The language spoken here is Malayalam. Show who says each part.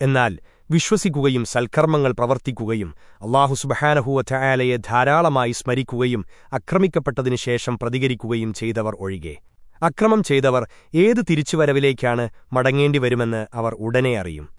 Speaker 1: എന്നാൽ വിശ്വസിക്കുകയും സൽക്കർമ്മങ്ങൾ പ്രവർത്തിക്കുകയും അള്ളാഹു സുബഹാനഹുവ ചായാലയെ ധാരാളമായി സ്മരിക്കുകയും അക്രമിക്കപ്പെട്ടതിനുശേഷം പ്രതികരിക്കുകയും ചെയ്തവർ ഒഴികെ. അക്രമം ചെയ്തവർ ഏത് തിരിച്ചുവരവിലേക്കാണ് മടങ്ങേണ്ടിവരുമെന്ന് അവർ ഉടനെ അറിയും.